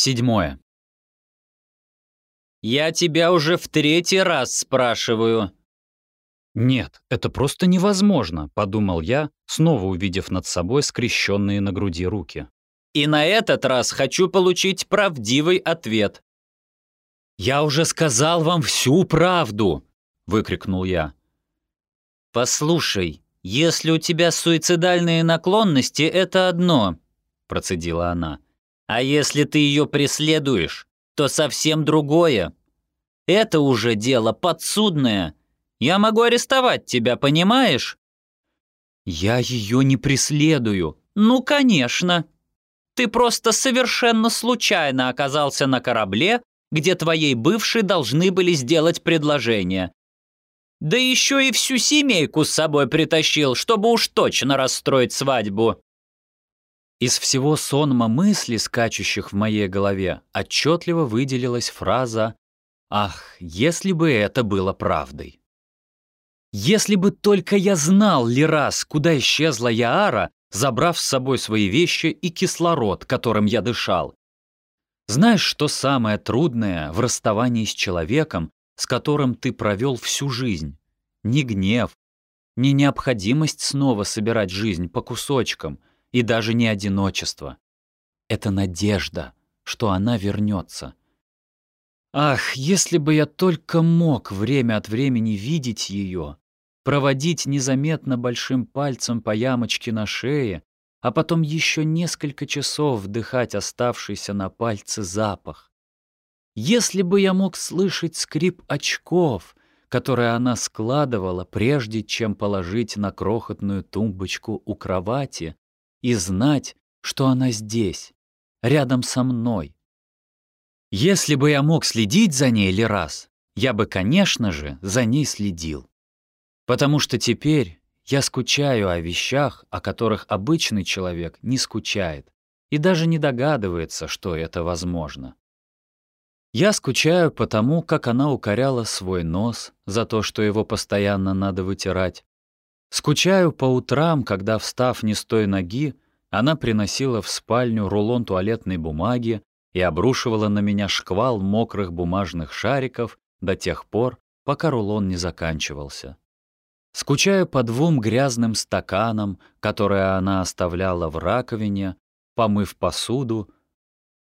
Седьмое. «Я тебя уже в третий раз спрашиваю». «Нет, это просто невозможно», — подумал я, снова увидев над собой скрещенные на груди руки. «И на этот раз хочу получить правдивый ответ». «Я уже сказал вам всю правду!» — выкрикнул я. «Послушай, если у тебя суицидальные наклонности, это одно», — процедила она. «А если ты ее преследуешь, то совсем другое. Это уже дело подсудное. Я могу арестовать тебя, понимаешь?» «Я ее не преследую». «Ну, конечно. Ты просто совершенно случайно оказался на корабле, где твоей бывшей должны были сделать предложение. Да еще и всю семейку с собой притащил, чтобы уж точно расстроить свадьбу. Из всего сонма мыслей, скачущих в моей голове, отчетливо выделилась фраза «Ах, если бы это было правдой!» Если бы только я знал ли раз, куда исчезла Яара, забрав с собой свои вещи и кислород, которым я дышал. Знаешь, что самое трудное в расставании с человеком, с которым ты провел всю жизнь? Не гнев, не необходимость снова собирать жизнь по кусочкам — и даже не одиночество. Это надежда, что она вернется. Ах, если бы я только мог время от времени видеть ее, проводить незаметно большим пальцем по ямочке на шее, а потом еще несколько часов вдыхать оставшийся на пальце запах. Если бы я мог слышать скрип очков, которые она складывала, прежде чем положить на крохотную тумбочку у кровати, и знать, что она здесь, рядом со мной. Если бы я мог следить за ней ли раз, я бы, конечно же, за ней следил. Потому что теперь я скучаю о вещах, о которых обычный человек не скучает и даже не догадывается, что это возможно. Я скучаю потому, как она укоряла свой нос за то, что его постоянно надо вытирать, Скучаю по утрам, когда, встав не с той ноги, она приносила в спальню рулон туалетной бумаги и обрушивала на меня шквал мокрых бумажных шариков до тех пор, пока рулон не заканчивался. Скучаю по двум грязным стаканам, которые она оставляла в раковине, помыв посуду,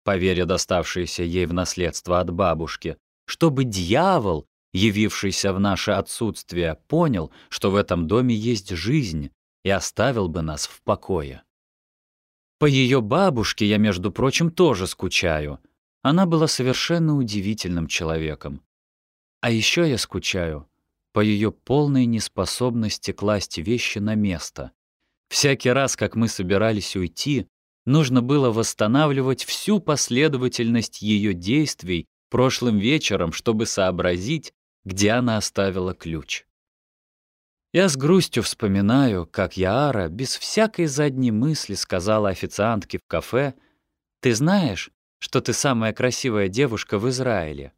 по вере доставшейся ей в наследство от бабушки, чтобы дьявол явившийся в наше отсутствие, понял, что в этом доме есть жизнь и оставил бы нас в покое. По ее бабушке я, между прочим, тоже скучаю. Она была совершенно удивительным человеком. А еще я скучаю по ее полной неспособности класть вещи на место. Всякий раз, как мы собирались уйти, нужно было восстанавливать всю последовательность ее действий прошлым вечером, чтобы сообразить, где она оставила ключ. Я с грустью вспоминаю, как Яара без всякой задней мысли сказала официантке в кафе, «Ты знаешь, что ты самая красивая девушка в Израиле?»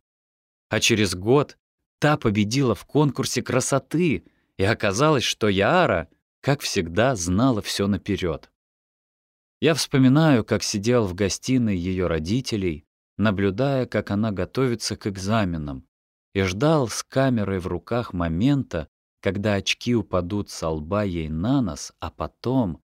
А через год та победила в конкурсе красоты, и оказалось, что Яара, как всегда, знала все наперед. Я вспоминаю, как сидел в гостиной ее родителей, наблюдая, как она готовится к экзаменам, и ждал с камерой в руках момента, когда очки упадут со лба ей на нос, а потом,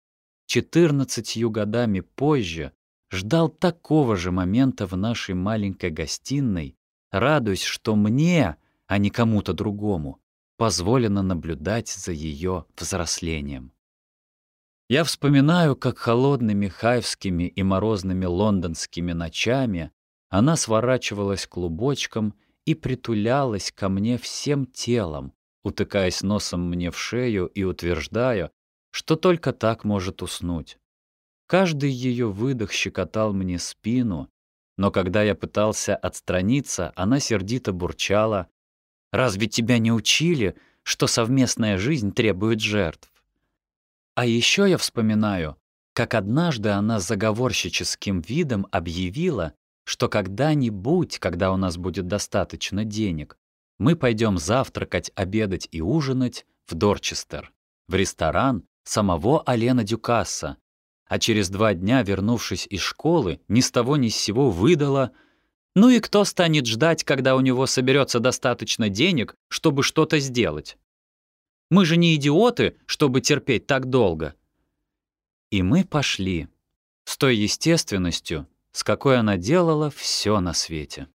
четырнадцатью годами позже, ждал такого же момента в нашей маленькой гостиной, радуясь, что мне, а не кому-то другому, позволено наблюдать за ее взрослением. Я вспоминаю, как холодными хайвскими и морозными лондонскими ночами она сворачивалась клубочком и притулялась ко мне всем телом, утыкаясь носом мне в шею и утверждая, что только так может уснуть. Каждый ее выдох щекотал мне спину, но когда я пытался отстраниться, она сердито бурчала. «Разве тебя не учили, что совместная жизнь требует жертв?» А еще я вспоминаю, как однажды она заговорщическим видом объявила, что когда-нибудь, когда у нас будет достаточно денег, мы пойдем завтракать, обедать и ужинать в Дорчестер, в ресторан самого Алена Дюкасса, а через два дня, вернувшись из школы, ни с того ни с сего выдала «Ну и кто станет ждать, когда у него соберется достаточно денег, чтобы что-то сделать? Мы же не идиоты, чтобы терпеть так долго». И мы пошли, с той естественностью, с какой она делала все на свете.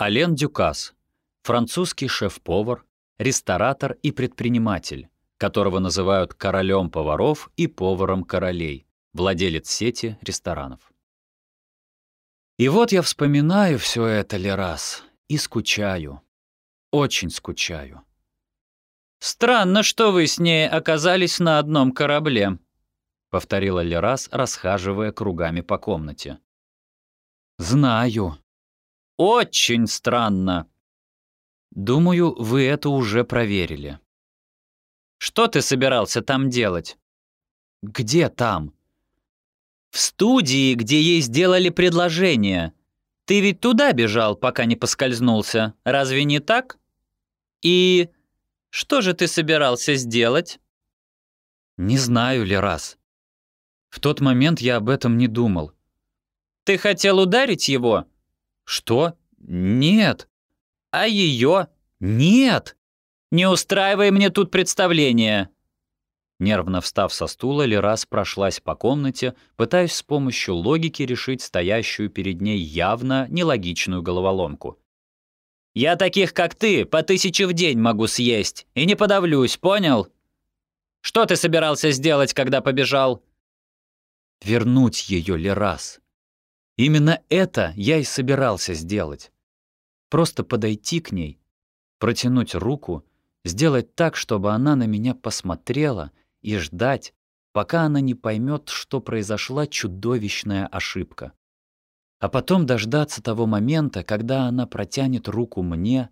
Ален Дюкас, французский шеф-повар, ресторатор и предприниматель, которого называют королем поваров и поваром королей, владелец сети ресторанов. И вот я вспоминаю все это ли раз и скучаю. Очень скучаю. «Странно, что вы с ней оказались на одном корабле», — повторила Лерас, расхаживая кругами по комнате. «Знаю». «Очень странно». «Думаю, вы это уже проверили». Что ты собирался там делать?» «Где там?» «В студии, где ей сделали предложение. Ты ведь туда бежал, пока не поскользнулся. Разве не так? И что же ты собирался сделать?» «Не знаю ли раз. В тот момент я об этом не думал». «Ты хотел ударить его?» «Что? Нет». «А ее?» «Нет». Не устраивай мне тут представление!» Нервно встав со стула, Лерас прошлась по комнате, пытаясь с помощью логики решить стоящую перед ней явно нелогичную головоломку. «Я таких, как ты, по тысяче в день могу съесть, и не подавлюсь, понял? Что ты собирался сделать, когда побежал?» «Вернуть ее, Лерас. Именно это я и собирался сделать. Просто подойти к ней, протянуть руку — Сделать так, чтобы она на меня посмотрела и ждать, пока она не поймет, что произошла чудовищная ошибка. А потом дождаться того момента, когда она протянет руку мне,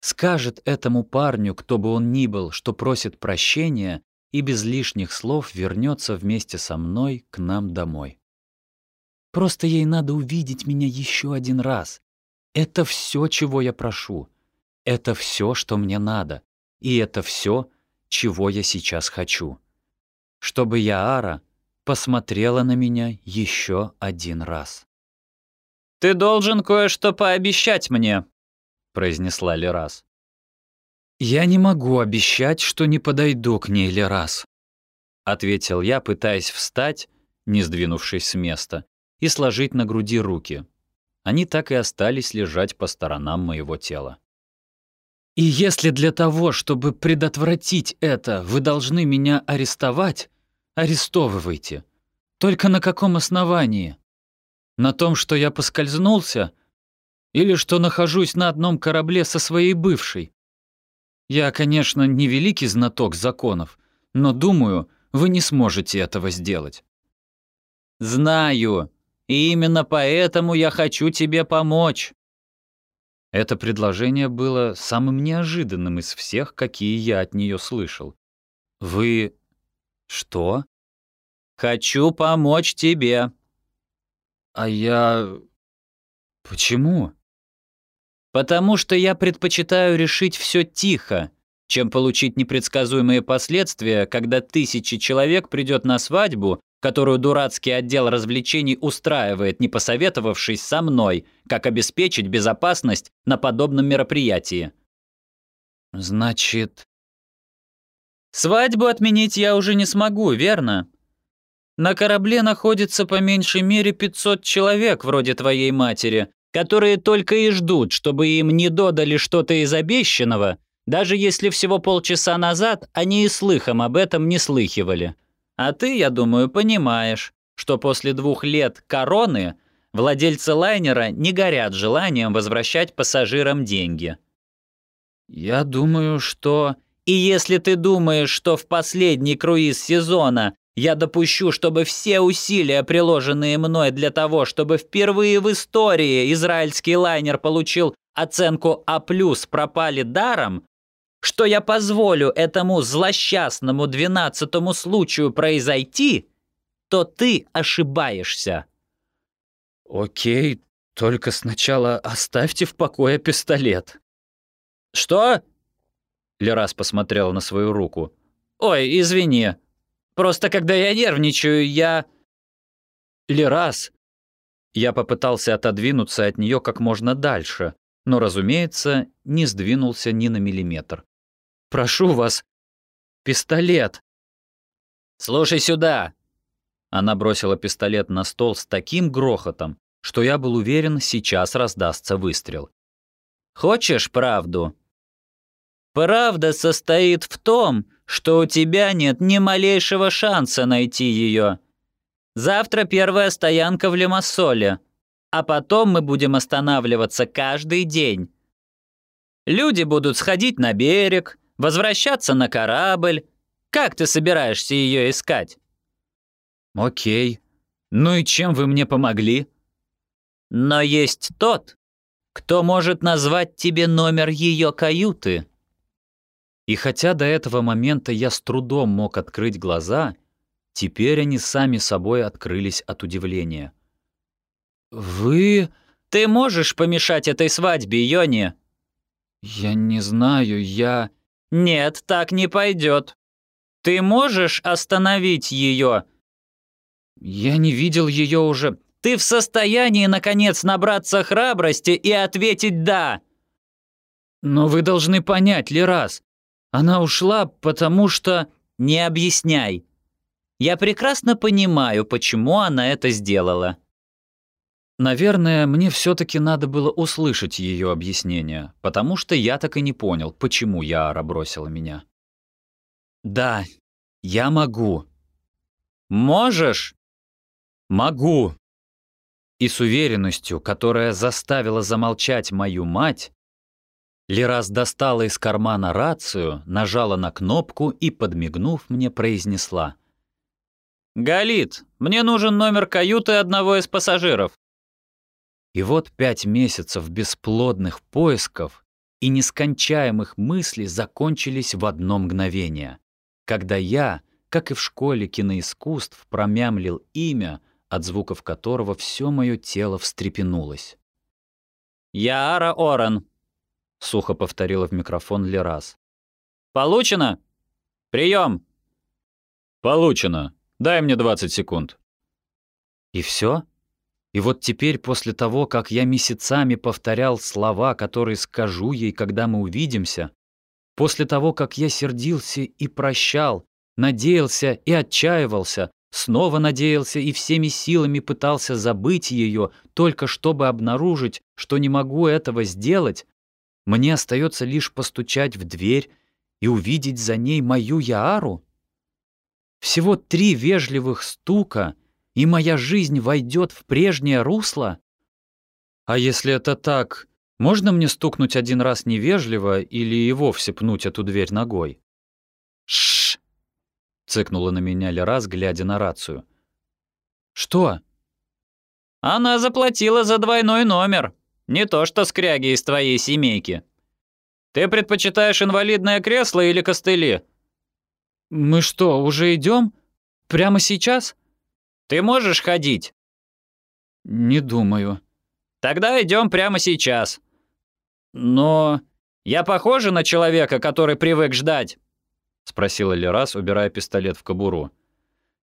скажет этому парню, кто бы он ни был, что просит прощения, и без лишних слов вернется вместе со мной к нам домой. Просто ей надо увидеть меня еще один раз. Это все, чего я прошу. Это все, что мне надо, и это все, чего я сейчас хочу. Чтобы Яара посмотрела на меня еще один раз. «Ты должен кое-что пообещать мне», — произнесла Лерас. «Я не могу обещать, что не подойду к ней Лерас», — ответил я, пытаясь встать, не сдвинувшись с места, и сложить на груди руки. Они так и остались лежать по сторонам моего тела. И если для того, чтобы предотвратить это, вы должны меня арестовать, арестовывайте. Только на каком основании? На том, что я поскользнулся? Или что нахожусь на одном корабле со своей бывшей? Я, конечно, не великий знаток законов, но думаю, вы не сможете этого сделать. Знаю, и именно поэтому я хочу тебе помочь. Это предложение было самым неожиданным из всех, какие я от нее слышал. «Вы... что?» «Хочу помочь тебе». «А я... почему?» «Потому что я предпочитаю решить все тихо, чем получить непредсказуемые последствия, когда тысячи человек придет на свадьбу которую дурацкий отдел развлечений устраивает, не посоветовавшись со мной, как обеспечить безопасность на подобном мероприятии. Значит... Свадьбу отменить я уже не смогу, верно? На корабле находится по меньшей мере 500 человек, вроде твоей матери, которые только и ждут, чтобы им не додали что-то из обещанного, даже если всего полчаса назад они и слыхом об этом не слыхивали. А ты, я думаю, понимаешь, что после двух лет короны владельцы лайнера не горят желанием возвращать пассажирам деньги. Я думаю, что... И если ты думаешь, что в последний круиз сезона я допущу, чтобы все усилия, приложенные мной для того, чтобы впервые в истории израильский лайнер получил оценку А+, пропали даром, что я позволю этому злосчастному двенадцатому случаю произойти, то ты ошибаешься. Окей, только сначала оставьте в покое пистолет. Что? Лерас посмотрел на свою руку. Ой, извини. Просто когда я нервничаю, я...» «Лерас!» Я попытался отодвинуться от нее как можно дальше, но, разумеется, не сдвинулся ни на миллиметр. «Прошу вас, пистолет!» «Слушай сюда!» Она бросила пистолет на стол с таким грохотом, что я был уверен, сейчас раздастся выстрел. «Хочешь правду?» «Правда состоит в том, что у тебя нет ни малейшего шанса найти ее. Завтра первая стоянка в Лимассоле, а потом мы будем останавливаться каждый день. Люди будут сходить на берег, возвращаться на корабль. Как ты собираешься ее искать? Окей. Ну и чем вы мне помогли? Но есть тот, кто может назвать тебе номер ее каюты. И хотя до этого момента я с трудом мог открыть глаза, Теперь они сами собой открылись от удивления. «Вы...» «Ты можешь помешать этой свадьбе, Йони?» «Я не знаю, я...» «Нет, так не пойдет. Ты можешь остановить ее?» «Я не видел ее уже...» «Ты в состоянии, наконец, набраться храбрости и ответить «да»?» «Но вы должны понять, Лерас, она ушла, потому что...» «Не объясняй. Я прекрасно понимаю, почему она это сделала. Наверное, мне все-таки надо было услышать ее объяснение, потому что я так и не понял, почему Яра бросила меня. Да, я могу. Можешь? Могу. И с уверенностью, которая заставила замолчать мою мать, Лерас достала из кармана рацию, нажала на кнопку и, подмигнув мне, произнесла — «Галит, мне нужен номер каюты одного из пассажиров». И вот пять месяцев бесплодных поисков и нескончаемых мыслей закончились в одно мгновение, когда я, как и в школе киноискусств, промямлил имя, от звуков которого все мое тело встрепенулось. «Яара Орен», — сухо повторила в микрофон Лерас. «Получено? Прием!» «Получено», Дай мне 20 секунд». И все? И вот теперь, после того, как я месяцами повторял слова, которые скажу ей, когда мы увидимся, после того, как я сердился и прощал, надеялся и отчаивался, снова надеялся и всеми силами пытался забыть ее, только чтобы обнаружить, что не могу этого сделать, мне остается лишь постучать в дверь и увидеть за ней мою Яару? Всего три вежливых стука, и моя жизнь войдет в прежнее русло? А если это так, можно мне стукнуть один раз невежливо или и вовсе пнуть эту дверь ногой? Шш! цыкнула на меня Лерас, глядя на рацию. Что? Она заплатила за двойной номер. Не то что скряги из твоей семейки. Ты предпочитаешь инвалидное кресло или костыли? «Мы что, уже идем? Прямо сейчас?» «Ты можешь ходить?» «Не думаю». «Тогда идем прямо сейчас». «Но я похожа на человека, который привык ждать?» — спросила Лерас, убирая пистолет в кобуру.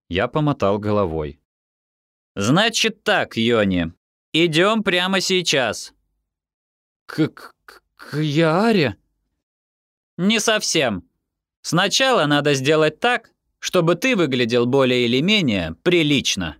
Я помотал головой. «Значит так, Йони, идем прямо сейчас». «К... к, к Яре?» «Не совсем. Сначала надо сделать так, чтобы ты выглядел более или менее прилично.